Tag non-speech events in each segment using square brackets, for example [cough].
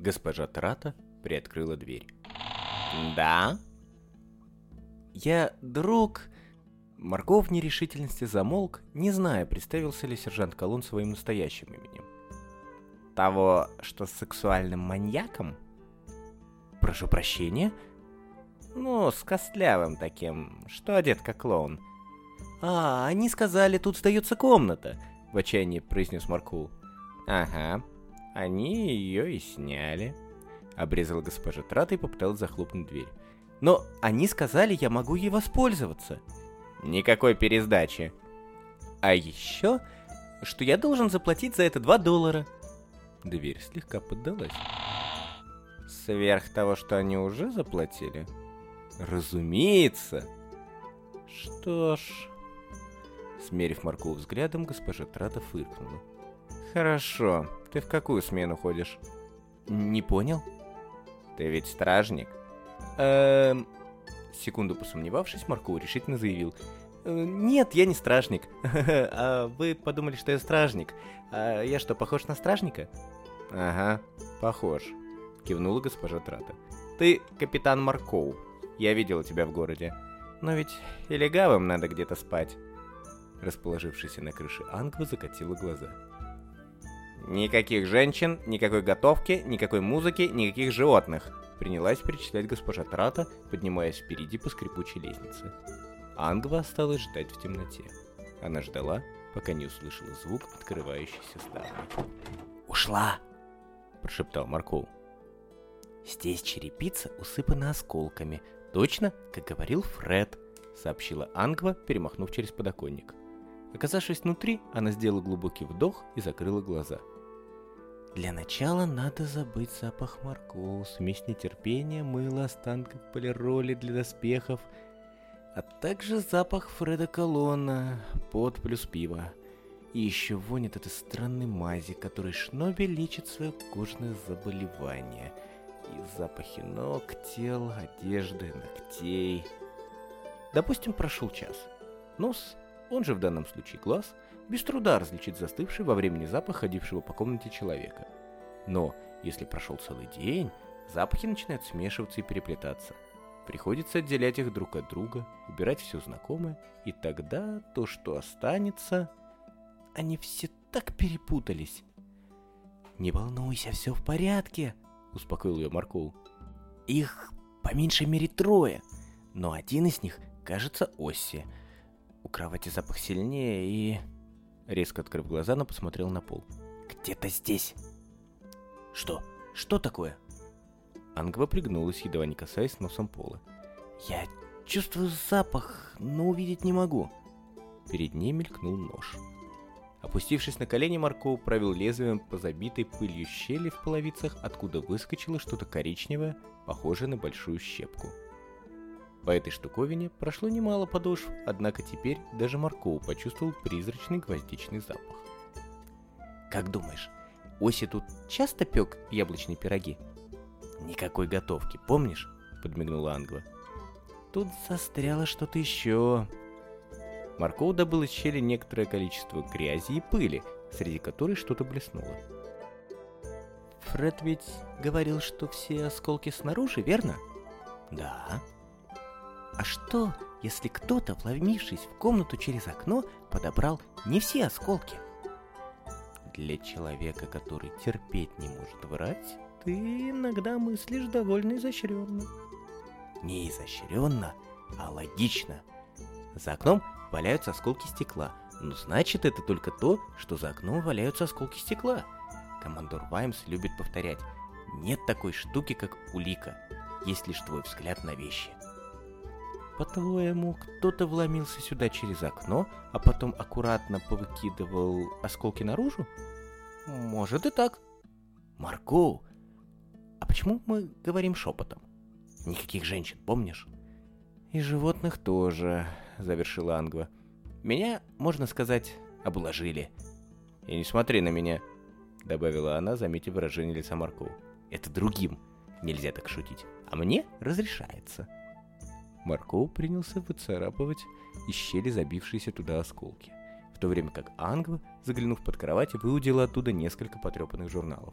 Госпожа Трата приоткрыла дверь. «Да?» «Я друг...» Марков в нерешительности замолк, не зная, представился ли сержант Колун своим настоящим именем. «Того, что с сексуальным маньяком?» «Прошу прощения?» «Ну, с костлявым таким, что одет как клоун». «А, они сказали, тут сдается комната», — в отчаянии произнес Маркул. «Ага, они ее и сняли», — обрезала госпожа Трата и попыталась захлопнуть дверь. «Но они сказали, я могу ей воспользоваться». «Никакой пересдачи». «А еще, что я должен заплатить за это 2 доллара». Дверь слегка поддалась. «Сверх того, что они уже заплатили?» «Разумеется!» «Что ж...» Смерив Маркова взглядом, госпожа Трата фыркнула. «Хорошо. Ты в какую смену ходишь?» «Не понял?» «Ты ведь стражник?» «Эм...» Секунду посомневавшись, Марков решительно заявил. «Э, «Нет, я не стражник. [laughs] а вы подумали, что я стражник. А я что, похож на стражника?» «Ага, похож», — кивнула госпожа Трата. «Ты капитан Маркоу. Я видела тебя в городе. Но ведь и легавым надо где-то спать». Расположившаяся на крыше Ангва закатила глаза. «Никаких женщин, никакой готовки, никакой музыки, никаких животных», принялась перечислять госпожа Трата, поднимаясь впереди по скрипучей лестнице. Ангва осталась ждать в темноте. Она ждала, пока не услышала звук открывающейся ставни. «Ушла!» – прошептал Марков. «Здесь черепица усыпана осколками, точно, как говорил Фред», – сообщила Ангва, перемахнув через подоконник. Оказавшись внутри, она сделала глубокий вдох и закрыла глаза. Для начала надо забыть запах морков, смесь нетерпения, мыла, останков полироли для доспехов, а также запах Фреда Колонна, пот плюс пиво. И еще вонь от этой странной мази, которой Шноби лечит свое кожное заболевание. И запахи ног, тел, одежды, ногтей. Допустим, прошел час. Нос он же в данном случае глаз, без труда различит застывший во времени запах ходившего по комнате человека. Но если прошел целый день, запахи начинают смешиваться и переплетаться. Приходится отделять их друг от друга, убирать все знакомое, и тогда то, что останется... Они все так перепутались. «Не волнуйся, все в порядке», — успокоил ее Марков. «Их по меньшей мере трое, но один из них, кажется, Осси — у кровати запах сильнее и... Резко открыв глаза, она посмотрел на пол. «Где-то здесь!» «Что? Что такое?» Ангва пригнулась, едва не касаясь носом пола. «Я чувствую запах, но увидеть не могу». Перед ней мелькнул нож. Опустившись на колени, Марков провел лезвием по забитой пылью щели в половицах, откуда выскочило что-то коричневое, похожее на большую щепку. По этой штуковине прошло немало подошв, однако теперь даже Марков почувствовал призрачный гвоздичный запах. «Как думаешь, Оси тут часто пек яблочные пироги?» «Никакой готовки, помнишь?» — подмигнула Ангва. «Тут застряло что-то еще». Марков добыл из щели некоторое количество грязи и пыли, среди которой что-то блеснуло. «Фред ведь говорил, что все осколки снаружи, верно?» «Да», а что, если кто-то, вломившись в комнату через окно, подобрал не все осколки? Для человека, который терпеть не может врать, ты иногда мыслишь довольно изощренно. Не изощренно, а логично. За окном валяются осколки стекла, но значит это только то, что за окном валяются осколки стекла. Командор Ваймс любит повторять, нет такой штуки, как улика, есть лишь твой взгляд на вещи. По-твоему, кто-то вломился сюда через окно, а потом аккуратно повыкидывал осколки наружу? Может и так. Марго, а почему мы говорим шепотом? Никаких женщин, помнишь? И животных тоже, завершила Ангва. Меня, можно сказать, обложили. И не смотри на меня, добавила она, заметив выражение лица Марко. Это другим. Нельзя так шутить. А мне разрешается. Марков принялся выцарапывать из щели забившиеся туда осколки, в то время как Ангва, заглянув под кровать, выудила оттуда несколько потрепанных журналов.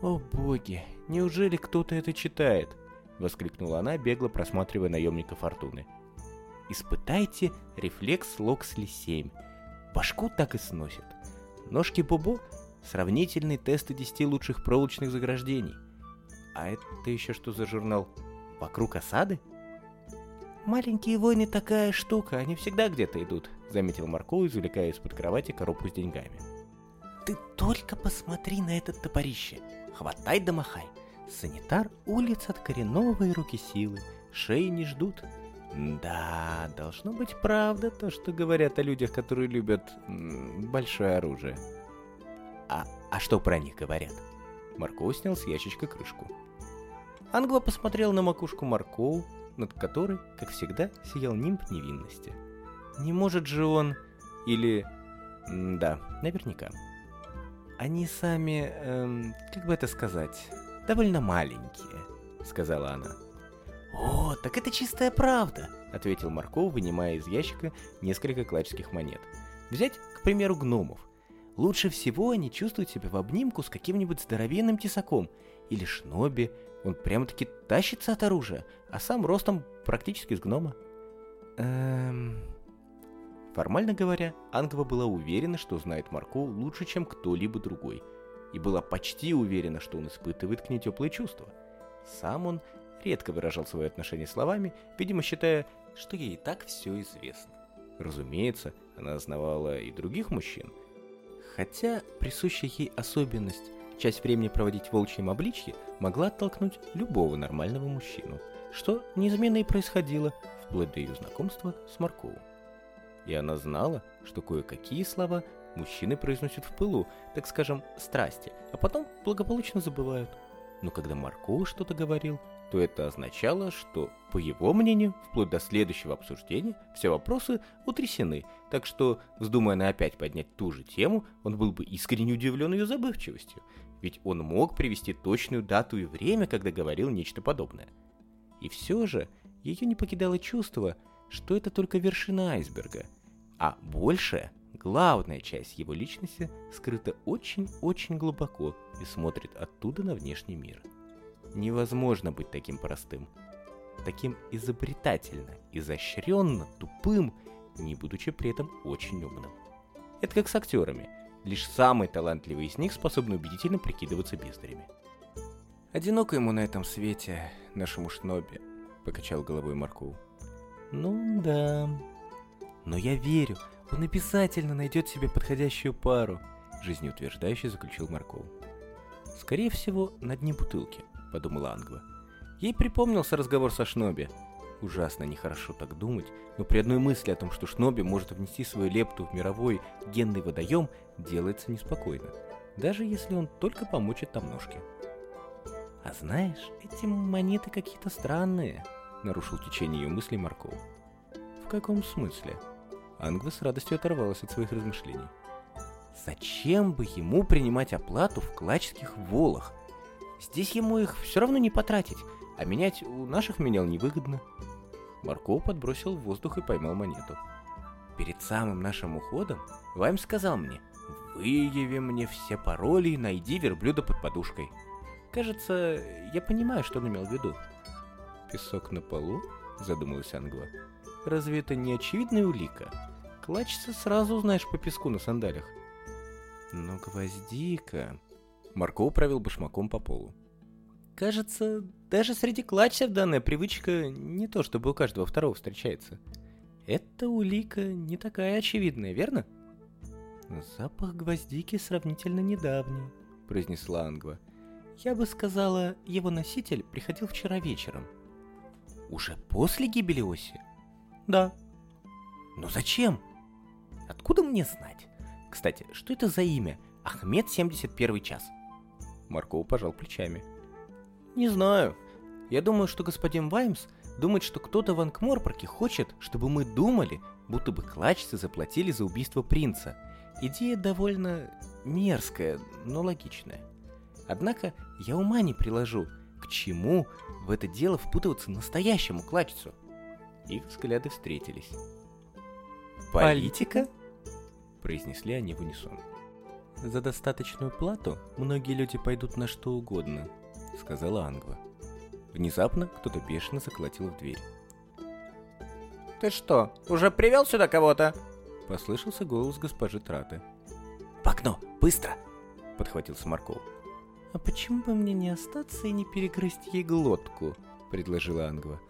«О боги, неужели кто-то это читает?» — воскликнула она, бегло просматривая наемника Фортуны. «Испытайте рефлекс Локсли 7. Башку так и сносит. Ножки Бобо — сравнительные тесты 10 лучших проволочных заграждений. А это еще что за журнал? Вокруг осады?» «Маленькие войны такая штука, они всегда где-то идут», — заметил Марко, извлекая из-под кровати коробку с деньгами. «Ты только посмотри на этот топорище! Хватай да махай! Санитар улиц от коренного и руки силы, шеи не ждут. Да, должно быть правда то, что говорят о людях, которые любят большое оружие. А, а что про них говорят? Марко снял с ящичка крышку. Ангва посмотрел на макушку Маркоу, над которой, как всегда, сиял нимб невинности. Не может же он... Или... Да, наверняка. Они сами... Эм, как бы это сказать довольно маленькие», — сказала она. «О, так это чистая правда», — ответил Марков, вынимая из ящика несколько клачских монет. «Взять, к примеру, гномов. Лучше всего они чувствуют себя в обнимку с каким-нибудь здоровенным тесаком или шноби. Он прямо-таки тащится от оружия, а сам ростом практически с гнома». Эм... Формально говоря, Ангва была уверена, что знает Марку лучше, чем кто-либо другой — и была почти уверена, что он испытывает к ней теплые чувства. Сам он редко выражал свои отношения словами, видимо, считая, что ей и так все известно. Разумеется, она знавала и других мужчин, хотя присущая ей особенность часть времени проводить в волчьем обличье могла оттолкнуть любого нормального мужчину, что неизменно и происходило вплоть до ее знакомства с Марковым. И она знала, что кое-какие слова Мужчины произносят в пылу, так скажем, страсти, а потом благополучно забывают. Но когда Марко что-то говорил, то это означало, что, по его мнению, вплоть до следующего обсуждения, все вопросы утрясены, так что, вздумая на опять поднять ту же тему, он был бы искренне удивлен ее забывчивостью, ведь он мог привести точную дату и время, когда говорил нечто подобное. И все же, ее не покидало чувство, что это только вершина айсберга, а большее главная часть его личности скрыта очень-очень глубоко и смотрит оттуда на внешний мир. Невозможно быть таким простым, таким изобретательно, изощренно, тупым, не будучи при этом очень умным. Это как с актерами. Лишь самые талантливые из них способны убедительно прикидываться бездарями. «Одиноко ему на этом свете, нашему шнобе», — покачал головой Марков. «Ну да. Но я верю, он обязательно найдет себе подходящую пару, жизнеутверждающе заключил Марков. Скорее всего, на дне бутылки, подумала Ангва. Ей припомнился разговор со Шноби. Ужасно нехорошо так думать, но при одной мысли о том, что Шноби может внести свою лепту в мировой генный водоем, делается неспокойно, даже если он только помочит там ножки. «А знаешь, эти монеты какие-то странные», — нарушил течение ее мыслей Марков. «В каком смысле?» Ангва с радостью оторвалась от своих размышлений. Зачем бы ему принимать оплату в клачских волах? Здесь ему их все равно не потратить, а менять у наших менял невыгодно. Марков подбросил в воздух и поймал монету. Перед самым нашим уходом Вайм сказал мне, «Выяви мне все пароли и найди верблюда под подушкой». Кажется, я понимаю, что он имел в виду. «Песок на полу?» – задумалась Ангва. Разве это не очевидная улика? Клачца сразу узнаешь по песку на сандалях. Но гвоздика... Марко провел башмаком по полу. Кажется, даже среди клачцев данная привычка не то чтобы у каждого второго встречается. Эта улика не такая очевидная, верно? Запах гвоздики сравнительно недавний, произнесла Ангва. Я бы сказала, его носитель приходил вчера вечером. Уже после гибели Оси? Да. Но зачем? Откуда мне знать? Кстати, что это за имя? Ахмед 71 час. Марков пожал плечами. Не знаю. Я думаю, что господин Ваймс думает, что кто-то в Анкморпорке хочет, чтобы мы думали, будто бы клачцы заплатили за убийство принца. Идея довольно мерзкая, но логичная. Однако я ума не приложу, к чему в это дело впутываться настоящему клачцу. Их взгляды встретились. «Политика?» – произнесли они в унисон. За достаточную плату многие люди пойдут на что угодно, сказала Ангва. Внезапно кто-то бешено заколотил в дверь. «Ты что, уже привел сюда кого-то?» Послышался голос госпожи Траты. «В окно, быстро!» — подхватил Сморков. «А почему бы мне не остаться и не перегрызть ей глотку?» — предложила Ангва.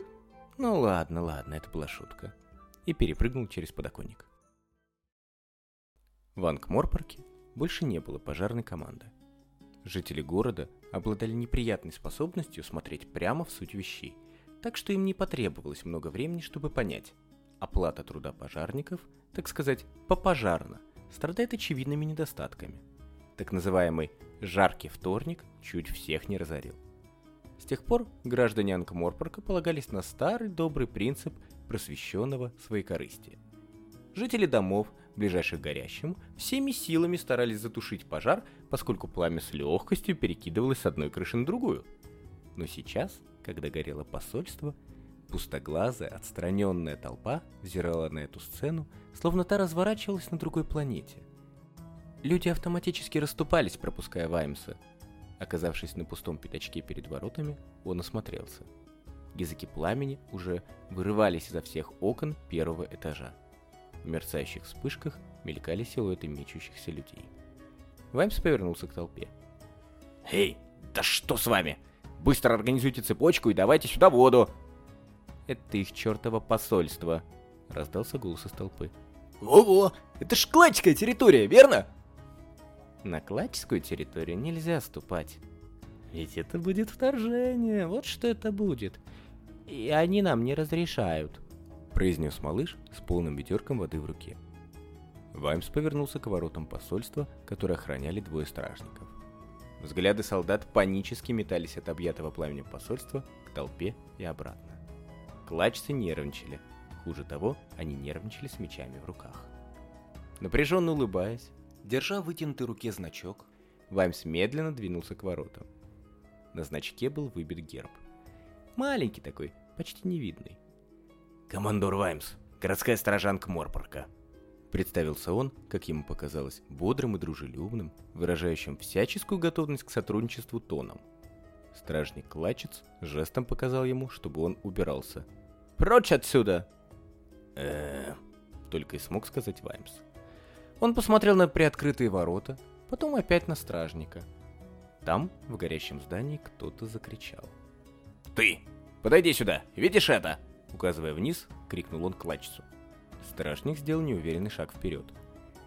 «Ну ладно, ладно, это была шутка». И перепрыгнул через подоконник. В Ангморпорке больше не было пожарной команды. Жители города обладали неприятной способностью смотреть прямо в суть вещей, так что им не потребовалось много времени, чтобы понять. Оплата труда пожарников, так сказать, попожарно, страдает очевидными недостатками. Так называемый «жаркий вторник» чуть всех не разорил. С тех пор граждане Анкморпорка полагались на старый добрый принцип просвещенного своекорыстия. Жители домов, ближайших к горящему, всеми силами старались затушить пожар, поскольку пламя с легкостью перекидывалось с одной крыши на другую. Но сейчас когда горело посольство, пустоглазая, отстраненная толпа взирала на эту сцену, словно та разворачивалась на другой планете. Люди автоматически расступались, пропуская Ваймса. Оказавшись на пустом пятачке перед воротами, он осмотрелся. Языки пламени уже вырывались изо всех окон первого этажа. В мерцающих вспышках мелькали силуэты мечущихся людей. Ваймс повернулся к толпе. «Эй, да что с вами? Быстро организуйте цепочку и давайте сюда воду!» «Это их чертово посольство!» — раздался голос из толпы. «Во-во! Это ж клачская территория, верно?» «На клачскую территорию нельзя ступать. Ведь это будет вторжение, вот что это будет. И они нам не разрешают», — произнес малыш с полным ведерком воды в руке. Ваймс повернулся к воротам посольства, которые охраняли двое стражников. Взгляды солдат панически метались от объятого пламенем посольства к толпе и обратно. Клачцы нервничали. Хуже того, они нервничали с мечами в руках. Напряженно улыбаясь, держа в вытянутой руке значок, Ваймс медленно двинулся к воротам. На значке был выбит герб. Маленький такой, почти невидный. «Командор Ваймс, городская стражанка Морпорка», Представился он, как ему показалось, бодрым и дружелюбным, выражающим всяческую готовность к сотрудничеству тоном. Стражник Клачец жестом показал ему, чтобы он убирался. «Прочь отсюда!» э только и смог сказать Ваймс. Он посмотрел на приоткрытые ворота, потом опять на стражника. Там, в горящем здании, кто-то закричал. «Ты! Подойди сюда! Видишь это?» Указывая вниз, крикнул он Клачцу. Стражник сделал неуверенный шаг вперед.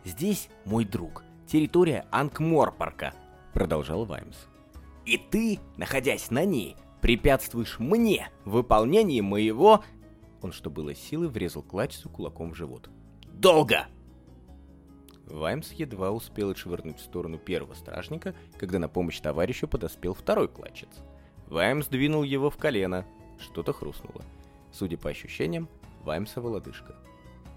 «Здесь мой друг, территория Анкморпарка», — продолжал Ваймс. «И ты, находясь на ней, препятствуешь мне в выполнении моего...» Он, что было силы, врезал клачцу кулаком в живот. «Долго!» Ваймс едва успел отшвырнуть в сторону первого стражника, когда на помощь товарищу подоспел второй клачец. Ваймс двинул его в колено. Что-то хрустнуло. Судя по ощущениям, Ваймсова лодыжка.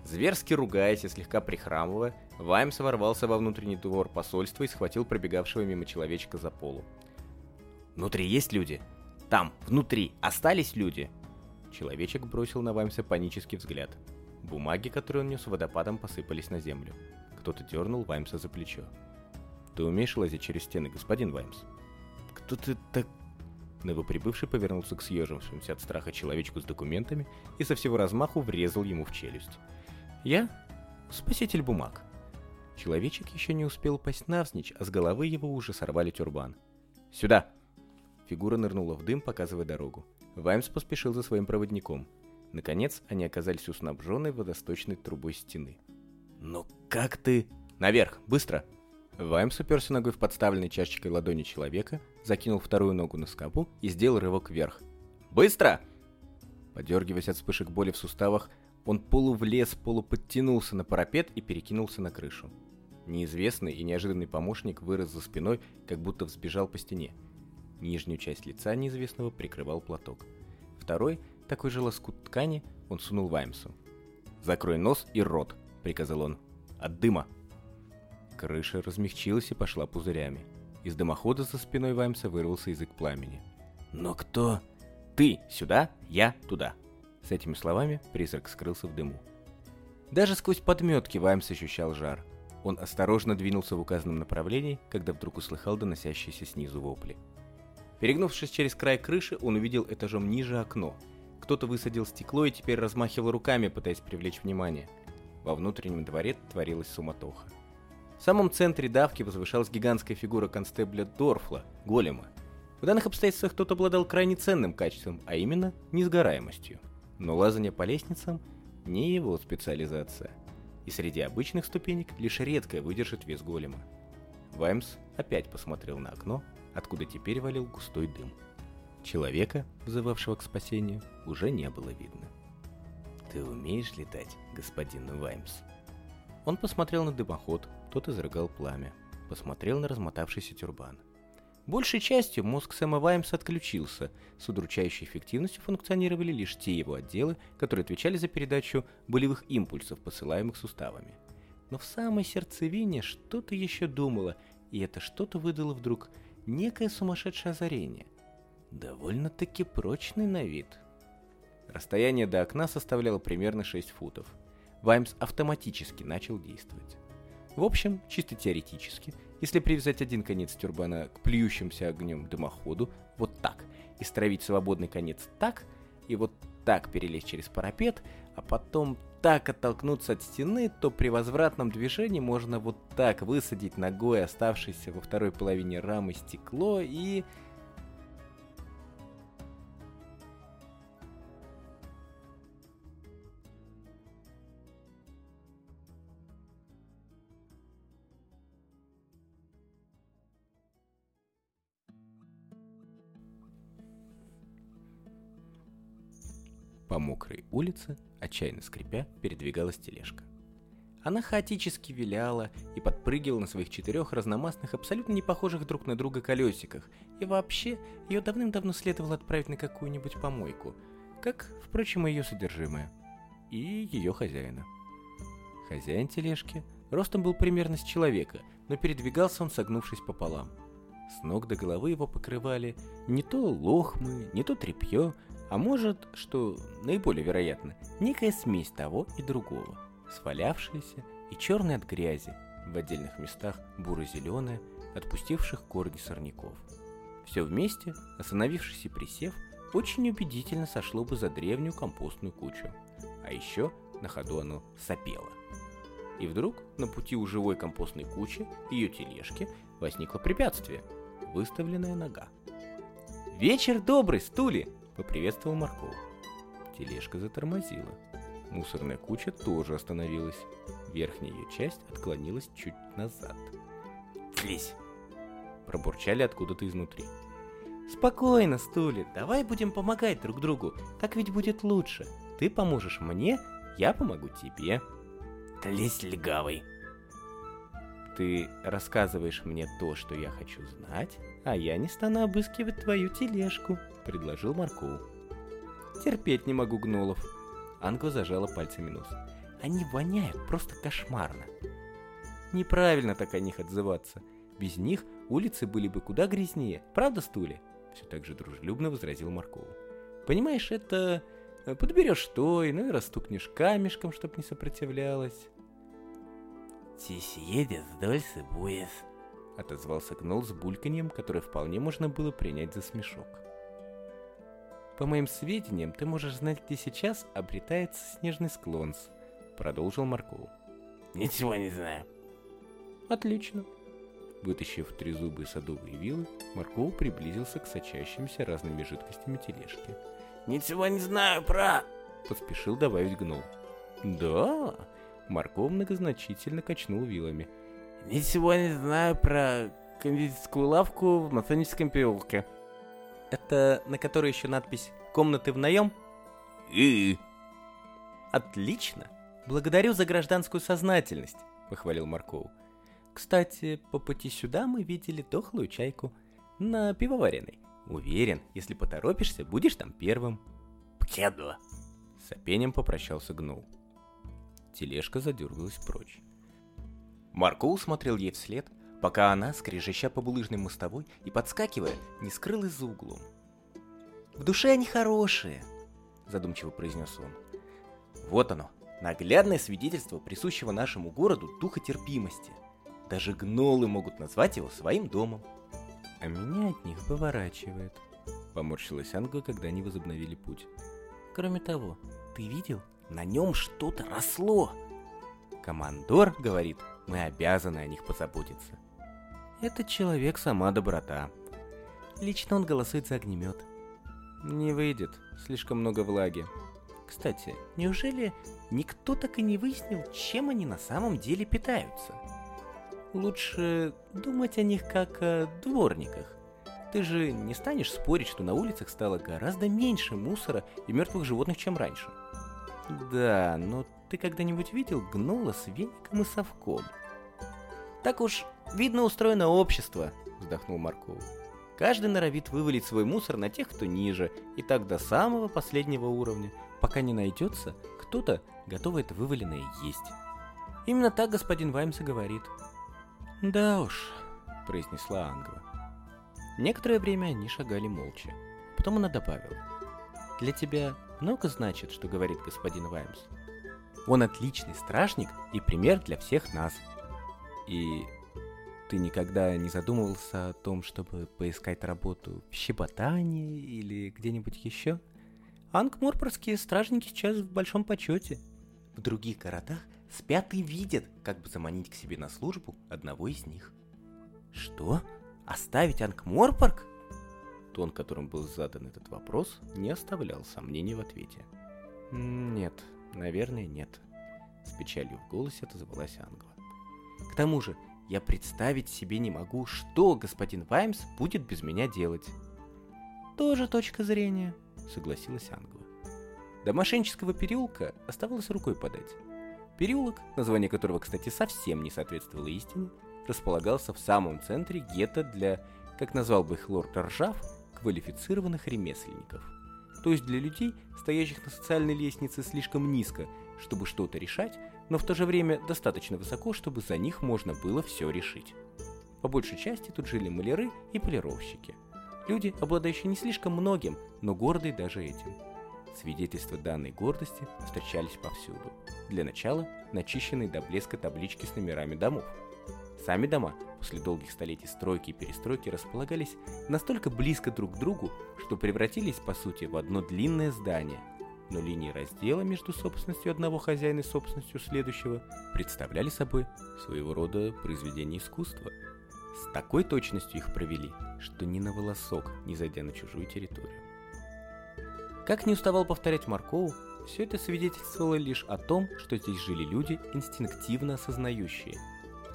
Зверски ругаясь и слегка прихрамывая, Ваймс ворвался во внутренний двор посольства и схватил пробегавшего мимо человечка за полу. «Внутри есть люди? Там, внутри, остались люди?» Человечек бросил на Ваймса панический взгляд. Бумаги, которые он нес водопадом, посыпались на землю. Кто-то дернул Ваймса за плечо. «Ты умеешь лазить через стены, господин Ваймс?» «Кто ты так...» Новоприбывший повернулся к съежившемуся от страха человечку с документами и со всего размаху врезал ему в челюсть. Я — спаситель бумаг. Человечек еще не успел упасть навзничь, а с головы его уже сорвали тюрбан. «Сюда!» Фигура нырнула в дым, показывая дорогу. Ваймс поспешил за своим проводником. Наконец, они оказались у снабженной водосточной трубой стены. «Но как ты...» «Наверх! Быстро!» Ваймс уперся ногой в подставленной чашечкой ладони человека, закинул вторую ногу на скобу и сделал рывок вверх. «Быстро!» Подергиваясь от вспышек боли в суставах, он полувлез, полуподтянулся на парапет и перекинулся на крышу. Неизвестный и неожиданный помощник вырос за спиной, как будто взбежал по стене. Нижнюю часть лица неизвестного прикрывал платок. Второй, такой же лоскут ткани, он сунул Ваймсу. «Закрой нос и рот», — приказал он. «От дыма». Крыша размягчилась и пошла пузырями. Из дымохода за спиной Ваймса вырвался язык пламени. «Но кто?» «Ты сюда, я туда», с этими словами призрак скрылся в дыму. Даже сквозь подметки Ваймс ощущал жар. Он осторожно двинулся в указанном направлении, когда вдруг услыхал доносящиеся снизу вопли. Перегнувшись через край крыши, он увидел этажом ниже окно. Кто-то высадил стекло и теперь размахивал руками, пытаясь привлечь внимание. Во внутреннем дворе творилась суматоха. В самом центре давки возвышалась гигантская фигура констебля Дорфла, голема. В данных обстоятельствах тот обладал крайне ценным качеством, а именно несгораемостью. Но лазание по лестницам не его специализация. И среди обычных ступенек лишь редкое выдержит вес голема. Ваймс опять посмотрел на окно, откуда теперь валил густой дым. Человека, взывавшего к спасению, уже не было видно. «Ты умеешь летать, господин Ваймс?» Он посмотрел на дымоход, тот изрыгал пламя. Посмотрел на размотавшийся тюрбан. Большей частью мозг Сэма Ваймса отключился. С удручающей эффективностью функционировали лишь те его отделы, которые отвечали за передачу болевых импульсов, посылаемых суставами. Но в самой сердцевине что-то еще думало, и это что-то выдало вдруг некое сумасшедшее озарение. Довольно-таки прочный на вид. Расстояние до окна составляло примерно 6 футов. Ваймс автоматически начал действовать. В общем, чисто теоретически, если привязать один конец тюрбана к плюющимся огнем дымоходу, вот так, и стравить свободный конец так, и вот так перелезть через парапет, а потом так оттолкнуться от стены, то при возвратном движении можно вот так высадить ногой оставшееся во второй половине рамы стекло и... улице, отчаянно скрипя, передвигалась тележка. Она хаотически виляла и подпрыгивала на своих четырех разномастных, абсолютно не похожих друг на друга колесиках, и вообще ее давным-давно следовало отправить на какую-нибудь помойку, как, впрочем, и ее содержимое, и ее хозяина. Хозяин тележки ростом был примерно с человека, но передвигался он согнувшись пополам. С ног до головы его покрывали не то лохмы, не то тряпье, а может, что наиболее вероятно, некая смесь того и другого, свалявшаяся и черная от грязи, в отдельных местах буро-зеленая, отпустивших корни сорняков. Все вместе, остановившись и присев, очень убедительно сошло бы за древнюю компостную кучу. А еще на ходу оно сопело. И вдруг на пути у живой компостной кучи, ее тележки, возникло препятствие – выставленная нога. «Вечер добрый, стули!» Поприветствовал Марков. Тележка затормозила. Мусорная куча тоже остановилась. Верхняя ее часть отклонилась чуть назад. «Тлись!» Пробурчали откуда-то изнутри. «Спокойно, Стули, давай будем помогать друг другу. Так ведь будет лучше. Ты поможешь мне, я помогу тебе». «Тлись, легавый!» Ты рассказываешь мне то, что я хочу знать, а я не стану обыскивать твою тележку», — предложил Марков. «Терпеть не могу гнолов». Анго зажала пальцами нос. «Они воняют просто кошмарно». «Неправильно так о них отзываться. Без них улицы были бы куда грязнее. Правда, стуле?» Все так же дружелюбно возразил Марков. «Понимаешь, это... Э, подберешь той, ну и растукнешь камешком, чтоб не сопротивлялась». «Здесь едет дольше будет», — отозвался Гнол с бульканьем, которое вполне можно было принять за смешок. «По моим сведениям, ты можешь знать, где сейчас обретается снежный склонс», — продолжил Марков. «Ничего не знаю». «Отлично». Вытащив трезубые садовые вилы, Марков приблизился к сочащимся разными жидкостями тележки. «Ничего не знаю про...» — поспешил добавить Гнол. «Да?» Марко многозначительно качнул вилами. «Ничего не знаю про кондитерскую лавку в Масоническом переулке». «Это на которой еще надпись «Комнаты в наем»?» «И...» «Отлично! Благодарю за гражданскую сознательность», — похвалил Марков. «Кстати, по пути сюда мы видели дохлую чайку на пивоваренной. Уверен, если поторопишься, будешь там первым». «Пкеду!» С опением попрощался Гнул. Тележка задергалась прочь. Маркоу смотрел ей вслед, пока она, скрежеща по булыжной мостовой и подскакивая, не скрылась за углом. «В душе они хорошие», — задумчиво произнес он. «Вот оно, Наглядное свидетельство присущего нашему городу духа терпимости. Даже гнолы могут назвать его своим домом. А меня от них выворачивает. Поморщилась Анга, когда они возобновили путь. Кроме того, ты видел? На нем что-то росло. Командор говорит, мы обязаны о них позаботиться. Этот человек сама доброта. Лично он голосует за огнемет. Не выйдет, слишком много влаги. Кстати, неужели никто так и не выяснил, чем они на самом деле питаются? Лучше думать о них как о дворниках. Ты же не станешь спорить, что на улицах стало гораздо меньше мусора и мертвых животных, чем раньше. Да, но ты когда-нибудь видел гнола с веником и совком? Так уж, видно, устроено общество, вздохнул Марков. Каждый норовит вывалить свой мусор на тех, кто ниже, и так до самого последнего уровня, пока не найдется кто-то, готовый это вываленное есть. Именно так господин Ваймс и говорит. «Да уж», — произнесла Ангва. Некоторое время они шагали молча. Потом она добавила. «Для тебя много значит, что говорит господин Ваймс. Он отличный стражник и пример для всех нас. И ты никогда не задумывался о том, чтобы поискать работу в Щеботании или где-нибудь еще? Ангморпорские стражники сейчас в большом почете. В других городах спят и видят, как бы заманить к себе на службу одного из них. Что? Оставить Ангморпорг? Тон, которым был задан этот вопрос, не оставлял сомнений в ответе. «Нет, наверное, нет», — с печалью в голосе отозвалась Англа. «К тому же, я представить себе не могу, что господин Ваймс будет без меня делать». «Тоже точка зрения», — согласилась Англа. До мошеннического переулка оставалось рукой подать. Переулок, название которого, кстати, совсем не соответствовало истине, располагался в самом центре гетто для, как назвал бы их лорд Ржав, квалифицированных ремесленников. То есть для людей, стоящих на социальной лестнице слишком низко, чтобы что-то решать, но в то же время достаточно высоко, чтобы за них можно было все решить. По большей части тут жили маляры и полировщики. Люди, обладающие не слишком многим, но гордые даже этим. Свидетельства данной гордости встречались повсюду. Для начала начищенные до блеска таблички с номерами домов – Сами дома после долгих столетий стройки и перестройки располагались настолько близко друг к другу, что превратились по сути в одно длинное здание. Но линии раздела между собственностью одного хозяина и собственностью следующего представляли собой своего рода произведение искусства. С такой точностью их провели, что ни на волосок не зайдя на чужую территорию. Как не уставал повторять Маркоу, все это свидетельствовало лишь о том, что здесь жили люди, инстинктивно осознающие –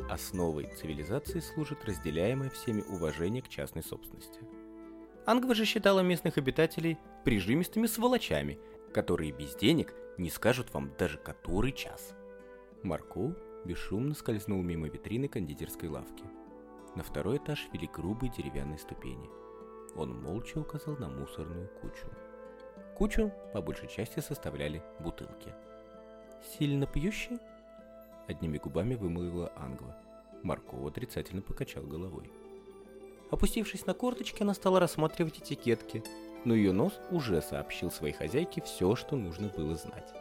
Основой цивилизации служит разделяемое всеми уважение к частной собственности. Ангва же считала местных обитателей прижимистыми сволочами, которые без денег не скажут вам даже который час. Марко бесшумно скользнул мимо витрины кондитерской лавки. На второй этаж вели грубые деревянные ступени. Он молча указал на мусорную кучу. Кучу по большей части составляли бутылки. «Сильно пьющий?» Одними губами вымолвила Англа. Марков отрицательно покачал головой. Опустившись на корточки, она стала рассматривать этикетки, но ее нос уже сообщил своей хозяйке все, что нужно было знать.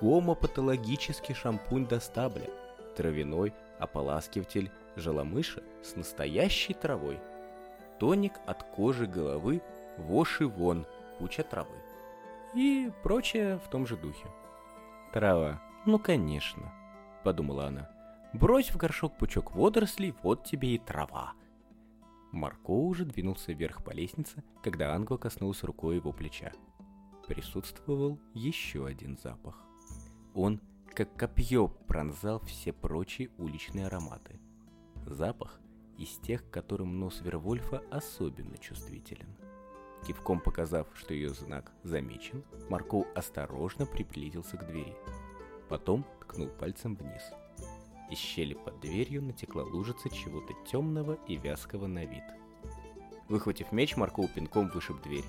Гомопатологический шампунь до стабля, травяной ополаскиватель желомыша с настоящей травой, тоник от кожи головы, вошь и вон, куча травы. И прочее в том же духе. Трава, ну конечно, подумала она. Брось в горшок пучок водорослей, вот тебе и трава. Марко уже двинулся вверх по лестнице, когда Ангва коснулась рукой его плеча. Присутствовал еще один запах. Он, как копье, пронзал все прочие уличные ароматы. Запах из тех, которым нос Вервольфа особенно чувствителен. Кивком показав, что ее знак замечен, Марков осторожно приблизился к двери. Потом ткнул пальцем вниз. Из щели под дверью натекла лужица чего-то темного и вязкого на вид. Выхватив меч, Марков пинком вышиб дверь.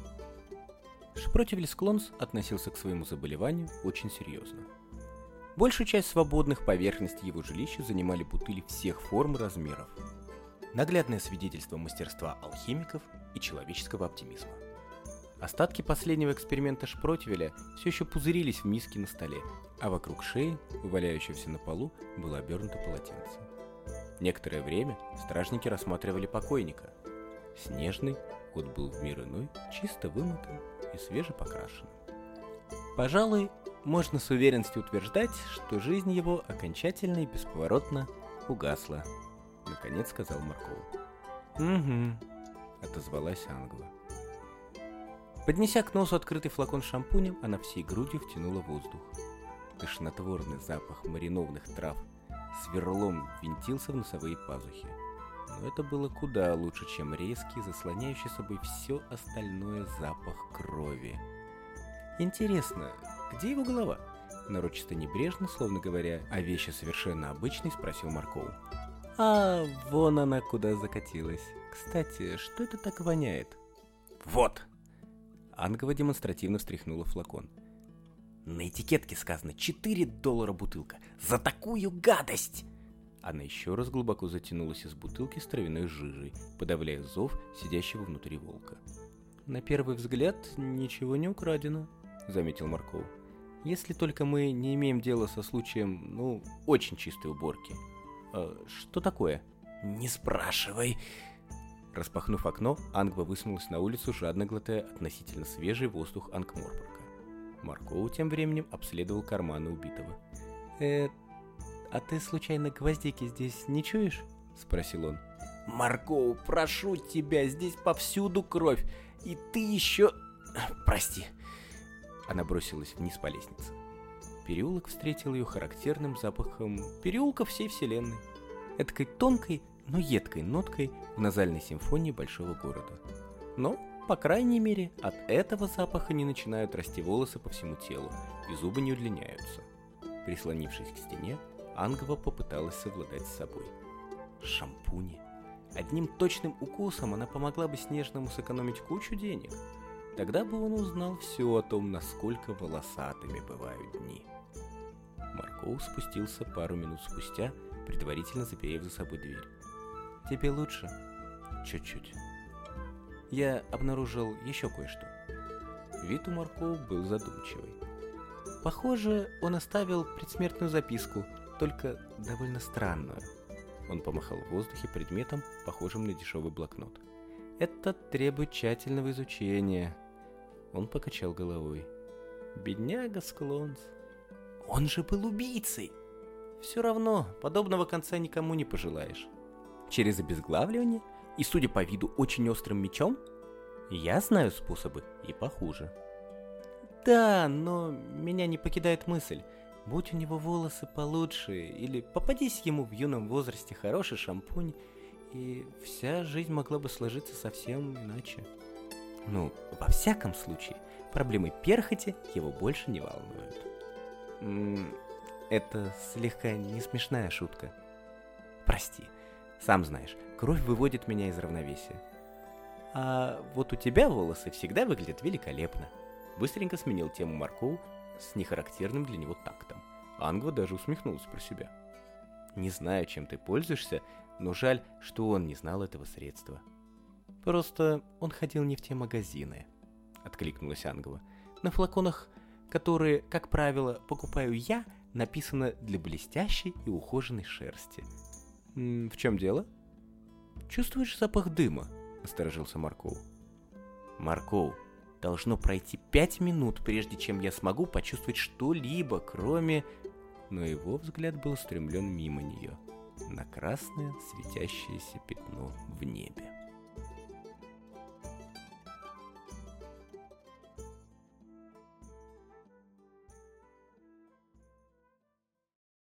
Шпротив Лесклонс относился к своему заболеванию очень серьезно. Большую часть свободных поверхностей его жилища занимали бутыли всех форм и размеров. Наглядное свидетельство мастерства алхимиков и человеческого оптимизма. Остатки последнего эксперимента Шпротивеля все еще пузырились в миске на столе, а вокруг шеи, валяющегося на полу, было обернуто полотенце. Некоторое время стражники рассматривали покойника. Снежный кот был в мир иной, чисто вымытым и свежепокрашенным. Пожалуй, можно с уверенностью утверждать, что жизнь его окончательно и бесповоротно угасла, наконец сказал Марков. «Угу», — отозвалась Англа. Поднеся к носу открытый флакон шампунем, она всей грудью втянула воздух. Тошнотворный запах маринованных трав сверлом винтился в носовые пазухи. Но это было куда лучше, чем резкий, заслоняющий собой все остальное запах крови. Интересно, где его голова? Нарочисто небрежно, словно говоря о вещи совершенно обычной, спросил Марков. А вон она куда закатилась. Кстати, что это так воняет? Вот! Ангова демонстративно встряхнула флакон. На этикетке сказано 4 доллара бутылка. За такую гадость! Она еще раз глубоко затянулась из бутылки с травяной жижей, подавляя зов сидящего внутри волка. «На первый взгляд ничего не украдено», — заметил Марков. «Если только мы не имеем дела со случаем, ну, очень чистой уборки». «А что такое?» «Не спрашивай», Распахнув окно, Ангва высунулась на улицу, жадно глотая относительно свежий воздух Ангморпорка. Маркоу тем временем обследовал карманы убитого. «Э, а ты случайно гвоздики здесь не чуешь?» — спросил он. «Маркоу, прошу тебя, здесь повсюду кровь, и ты еще... [clears throat] Прости!» Она бросилась вниз по лестнице. Переулок встретил ее характерным запахом переулка всей вселенной. Эдакой тонкой, но едкой ноткой в назальной симфонии большого города. Но, по крайней мере, от этого запаха не начинают расти волосы по всему телу, и зубы не удлиняются. Прислонившись к стене, Ангова попыталась совладать с собой. Шампуни. Одним точным укусом она помогла бы Снежному сэкономить кучу денег. Тогда бы он узнал все о том, насколько волосатыми бывают дни. Маркоу спустился пару минут спустя, предварительно заперев за собой дверь. Тебе лучше? Чуть-чуть. Я обнаружил еще кое-что. Вид у Маркова был задумчивый. Похоже, он оставил предсмертную записку, только довольно странную. Он помахал в воздухе предметом, похожим на дешевый блокнот. Это требует тщательного изучения. Он покачал головой. Бедняга Склонс. Он же был убийцей. Все равно, подобного конца никому не пожелаешь через обезглавливание и, судя по виду, очень острым мечом? Я знаю способы и похуже. Да, но меня не покидает мысль. Будь у него волосы получше, или попадись ему в юном возрасте хороший шампунь, и вся жизнь могла бы сложиться совсем иначе. Ну, во всяком случае, проблемы перхоти его больше не волнуют. Это слегка не смешная шутка. Прости, сам знаешь, кровь выводит меня из равновесия. А вот у тебя волосы всегда выглядят великолепно. Быстренько сменил тему Маркоу с нехарактерным для него тактом. Ангва даже усмехнулась про себя. Не знаю, чем ты пользуешься, но жаль, что он не знал этого средства. Просто он ходил не в те магазины, откликнулась Ангва. На флаконах, которые, как правило, покупаю я, написано для блестящей и ухоженной шерсти – в чем дело? Чувствуешь запах дыма? Насторожился Марков. Марков, должно пройти пять минут, прежде чем я смогу почувствовать что-либо, кроме... Но его взгляд был устремлен мимо нее, на красное светящееся пятно в небе.